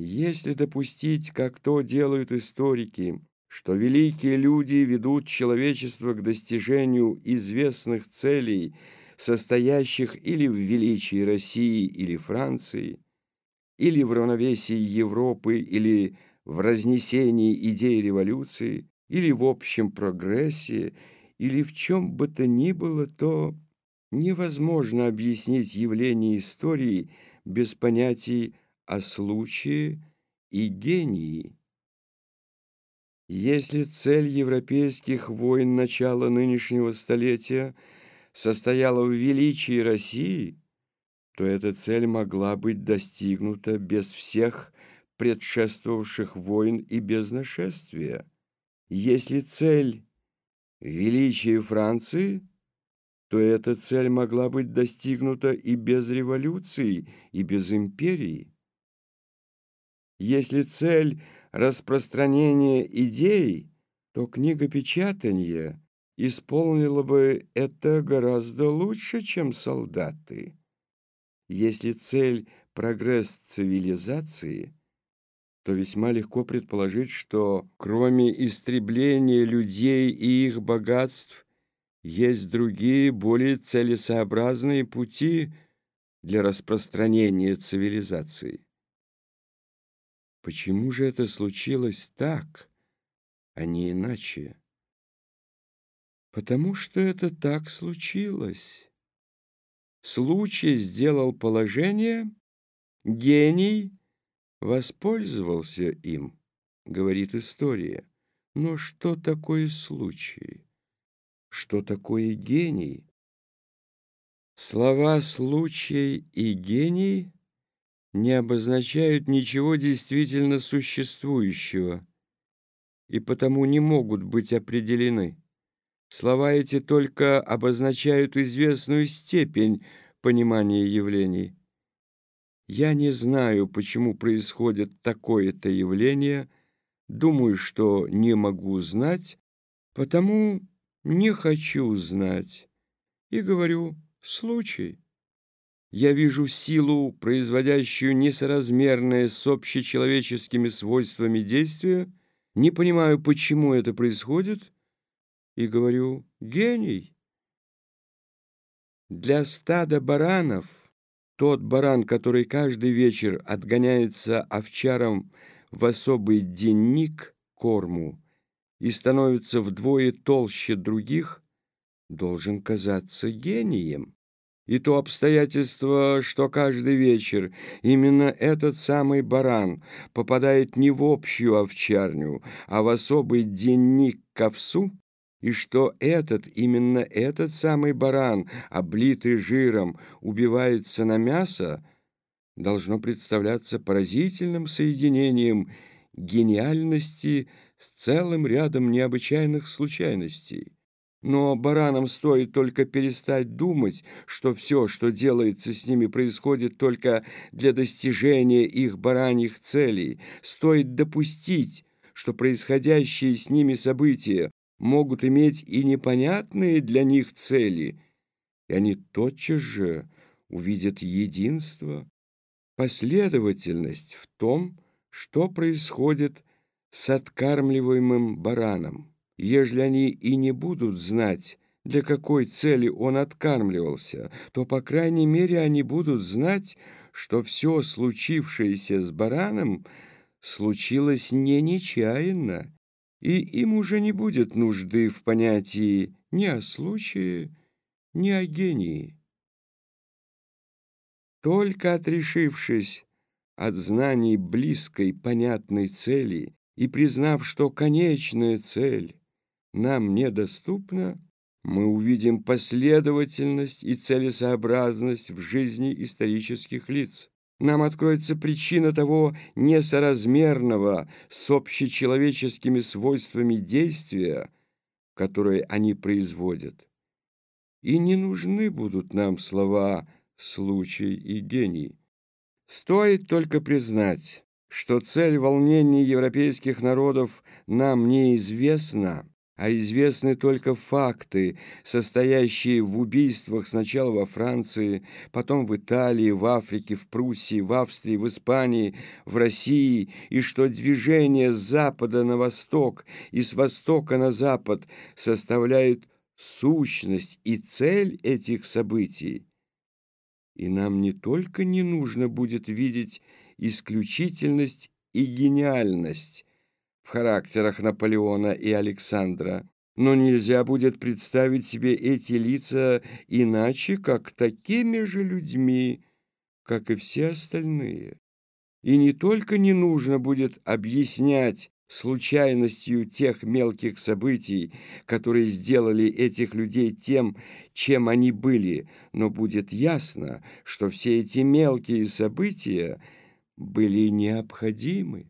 Если допустить, как то делают историки, что великие люди ведут человечество к достижению известных целей, состоящих или в величии России или Франции, или в равновесии Европы, или в разнесении идей революции, или в общем прогрессе, или в чем бы то ни было, то невозможно объяснить явление истории без понятий о случае и гении. Если цель европейских войн начала нынешнего столетия состояла в величии России, то эта цель могла быть достигнута без всех предшествовавших войн и без нашествия. Если цель – величие Франции, то эта цель могла быть достигнута и без революции, и без империи. Если цель – распространение идей, то книгопечатание исполнило бы это гораздо лучше, чем солдаты. Если цель – прогресс цивилизации, то весьма легко предположить, что кроме истребления людей и их богатств есть другие, более целесообразные пути для распространения цивилизации. Почему же это случилось так, а не иначе? Потому что это так случилось. Случай сделал положение, гений воспользовался им, говорит история. Но что такое случай? Что такое гений? Слова «случай» и «гений» не обозначают ничего действительно существующего и потому не могут быть определены. Слова эти только обозначают известную степень понимания явлений. Я не знаю, почему происходит такое-то явление, думаю, что не могу знать, потому не хочу знать и говорю «случай». Я вижу силу, производящую несоразмерное с общечеловеческими свойствами действия, не понимаю, почему это происходит, и говорю «гений». Для стада баранов тот баран, который каждый вечер отгоняется овчаром в особый денник корму и становится вдвое толще других, должен казаться гением. И то обстоятельство, что каждый вечер именно этот самый баран попадает не в общую овчарню, а в особый денник к овсу, и что этот, именно этот самый баран, облитый жиром, убивается на мясо, должно представляться поразительным соединением гениальности с целым рядом необычайных случайностей. Но баранам стоит только перестать думать, что все, что делается с ними, происходит только для достижения их бараньих целей. Стоит допустить, что происходящие с ними события могут иметь и непонятные для них цели, и они тотчас же увидят единство, последовательность в том, что происходит с откармливаемым бараном ежели они и не будут знать, для какой цели он откармливался, то, по крайней мере, они будут знать, что все случившееся с бараном случилось не нечаянно, и им уже не будет нужды в понятии ни о случае, ни о гении. Только отрешившись от знаний близкой понятной цели и признав, что конечная цель нам недоступна, мы увидим последовательность и целесообразность в жизни исторических лиц. Нам откроется причина того несоразмерного с общечеловеческими свойствами действия, которое они производят. И не нужны будут нам слова «случай» и «гений». Стоит только признать, что цель волнений европейских народов нам неизвестна, а известны только факты, состоящие в убийствах сначала во Франции, потом в Италии, в Африке, в Пруссии, в Австрии, в Испании, в России, и что движение с запада на восток и с востока на запад составляют сущность и цель этих событий. И нам не только не нужно будет видеть исключительность и гениальность, в характерах Наполеона и Александра, но нельзя будет представить себе эти лица иначе, как такими же людьми, как и все остальные. И не только не нужно будет объяснять случайностью тех мелких событий, которые сделали этих людей тем, чем они были, но будет ясно, что все эти мелкие события были необходимы.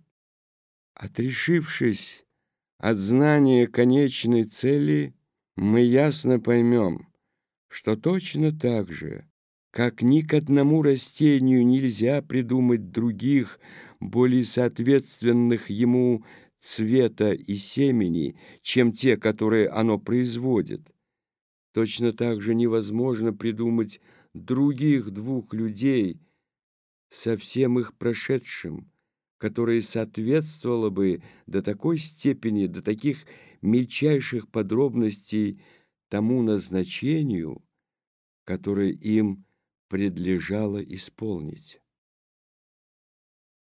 Отрешившись от знания конечной цели, мы ясно поймем, что точно так же, как ни к одному растению нельзя придумать других, более соответственных ему цвета и семени, чем те, которые оно производит, точно так же невозможно придумать других двух людей со всем их прошедшим, которое соответствовало бы до такой степени, до таких мельчайших подробностей тому назначению, которое им предлежало исполнить.